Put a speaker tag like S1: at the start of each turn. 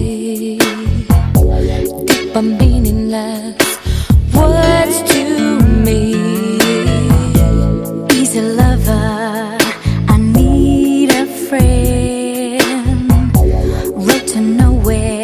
S1: way. Deep are meaningless words to me. He's a lover. I need a friend. To nowhere.